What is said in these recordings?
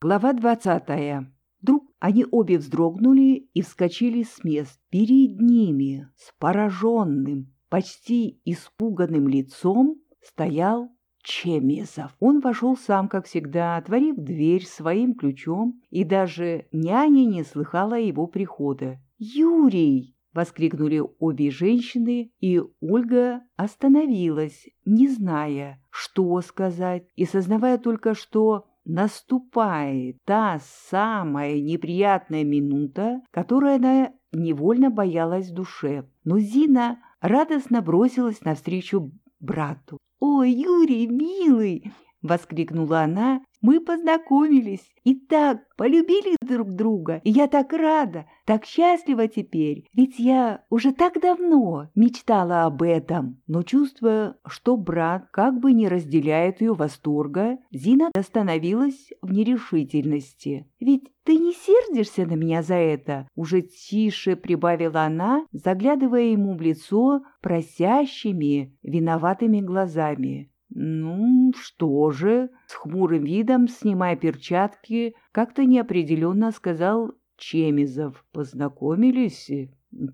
Глава двадцатая. Вдруг они обе вздрогнули и вскочили с мест. Перед ними, с пораженным, почти испуганным лицом, стоял Чемезов. Он вошел сам, как всегда, отворив дверь своим ключом, и даже няня не слыхала его прихода. «Юрий!» — воскликнули обе женщины, и Ольга остановилась, не зная, что сказать, и сознавая только, что наступает та самая неприятная минута, которой она невольно боялась в душе. Но Зина радостно бросилась навстречу брату. «Ой, Юрий, милый!» — воскликнула она мы познакомились и так полюбили друг друга, и я так рада, так счастлива теперь, ведь я уже так давно мечтала об этом. Но чувствуя, что брат как бы не разделяет ее восторга, Зина остановилась в нерешительности. «Ведь ты не сердишься на меня за это?» Уже тише прибавила она, заглядывая ему в лицо просящими, виноватыми глазами. «Ну, что же?» — с хмурым видом, снимая перчатки, как-то неопределенно сказал Чемизов. «Познакомились?»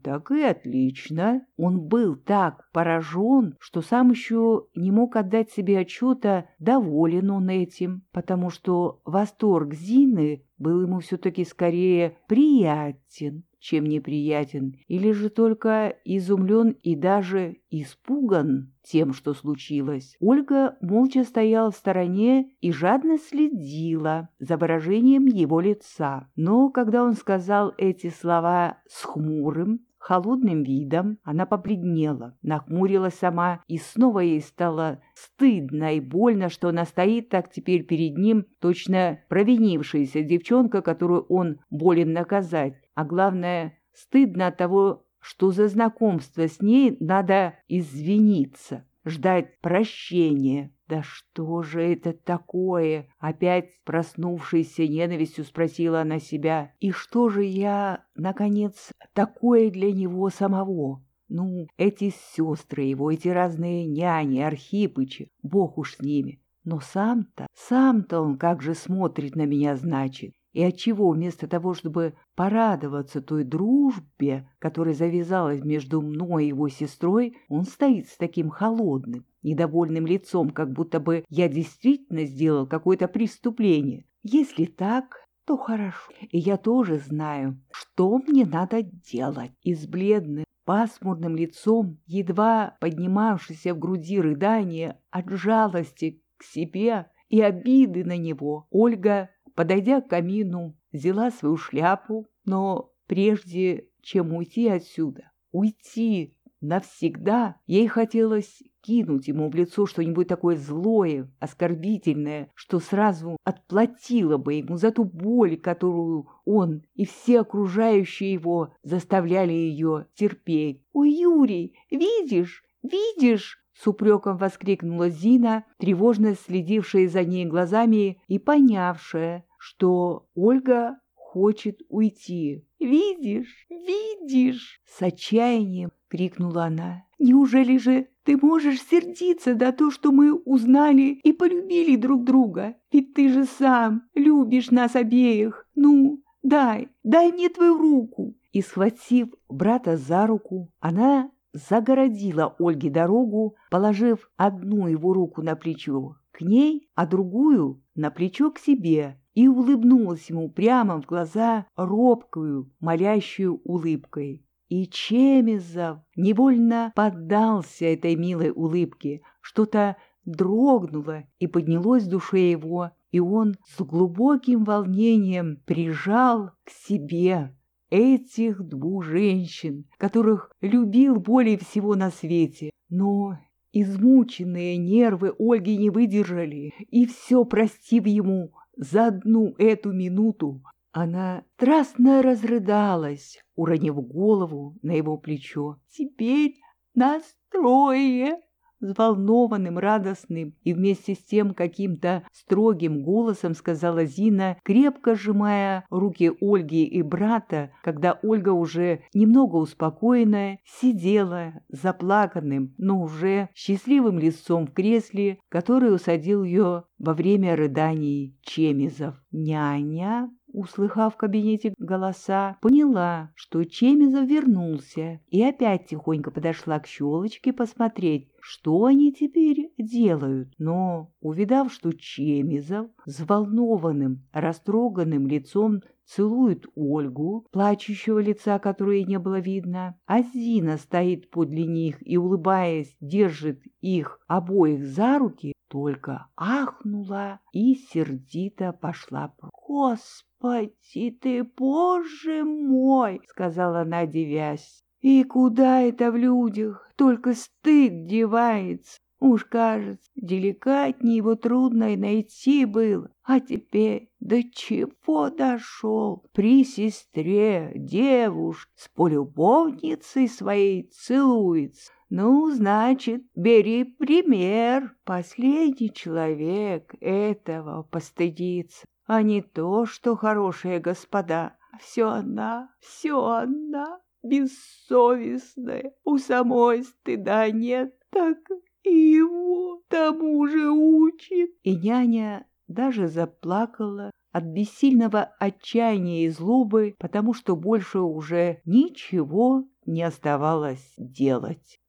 «Так и отлично». Он был так поражен, что сам еще не мог отдать себе отчета, доволен он этим, потому что восторг Зины был ему все-таки скорее приятен, чем неприятен, или же только изумлен и даже испуган тем, что случилось. Ольга молча стояла в стороне и жадно следила за выражением его лица. Но когда он сказал эти слова с хмурым, холодным видом, она побледнела, нахмурилась сама, и снова ей стало стыдно и больно, что она стоит так теперь перед ним, точно провинившаяся девчонка, которую он болен наказать, а главное, стыдно от того, что за знакомство с ней надо извиниться, ждать прощения. «Да что же это такое?» — опять проснувшейся ненавистью спросила она себя. «И что же я, наконец, такое для него самого?» Ну, эти сестры его, эти разные няни, Архипычи, бог уж с ними. Но сам-то, сам-то он как же смотрит на меня, значит. И отчего вместо того, чтобы порадоваться той дружбе, которая завязалась между мной и его сестрой, он стоит с таким холодным, недовольным лицом, как будто бы я действительно сделал какое-то преступление. Если так, то хорошо. И я тоже знаю, что мне надо делать. И с бледным, пасмурным лицом, едва поднимавшейся в груди рыдания от жалости к себе и обиды на него, Ольга подойдя к камину, взяла свою шляпу, но прежде чем уйти отсюда, уйти навсегда, ей хотелось кинуть ему в лицо что-нибудь такое злое, оскорбительное, что сразу отплатило бы ему за ту боль, которую он и все окружающие его заставляли ее терпеть. «Ой, Юрий, видишь, видишь?» С упреком воскликнула Зина, тревожно следившая за ней глазами и понявшая, что Ольга хочет уйти. «Видишь, видишь!» — с отчаянием крикнула она. «Неужели же ты можешь сердиться за то, что мы узнали и полюбили друг друга? Ведь ты же сам любишь нас обеих. Ну, дай, дай мне твою руку!» И, схватив брата за руку, она загородила Ольге дорогу, положив одну его руку на плечо к ней, а другую на плечо к себе, и улыбнулась ему прямо в глаза робкую, молящую улыбкой. И Чемизов невольно поддался этой милой улыбке, что-то дрогнуло и поднялось в душе его, и он с глубоким волнением прижал к себе этих двух женщин, которых любил более всего на свете. Но измученные нервы Ольги не выдержали, и все простив ему за одну эту минуту, она страстно разрыдалась, уронив голову на его плечо. «Теперь нас трое!» — взволнованным, радостным и вместе с тем каким-то строгим голосом сказала Зина, крепко сжимая руки Ольги и брата, когда Ольга уже немного успокоенная сидела заплаканным, но уже счастливым лицом в кресле, который усадил ее во время рыданий Чемизов. Няня услыхав в кабинете голоса, поняла, что Чемизов вернулся, и опять тихонько подошла к щелочке посмотреть, что они теперь делают. Но, увидав, что Чемизов взволнованным, растроганным лицом целует Ольгу, плачущего лица которой не было видно, а Зина стоит подле них и, улыбаясь, держит их обоих за руки, только ахнула и сердито пошла. «Господи ты, Боже мой!» — сказала она, девясь. «И куда это в людях? Только стыд девается. Уж, кажется, деликатнее его трудно и найти было. А теперь до чего дошел? При сестре, девушке, с полюбовницей своей целуется. Ну, значит, бери пример. Последний человек этого постыдится, а не то, что хорошие господа. Все она, все она, бессовестная. У самой стыда нет, так и его тому же учит. И няня даже заплакала от бессильного отчаяния и злобы, потому что больше уже ничего не оставалось делать.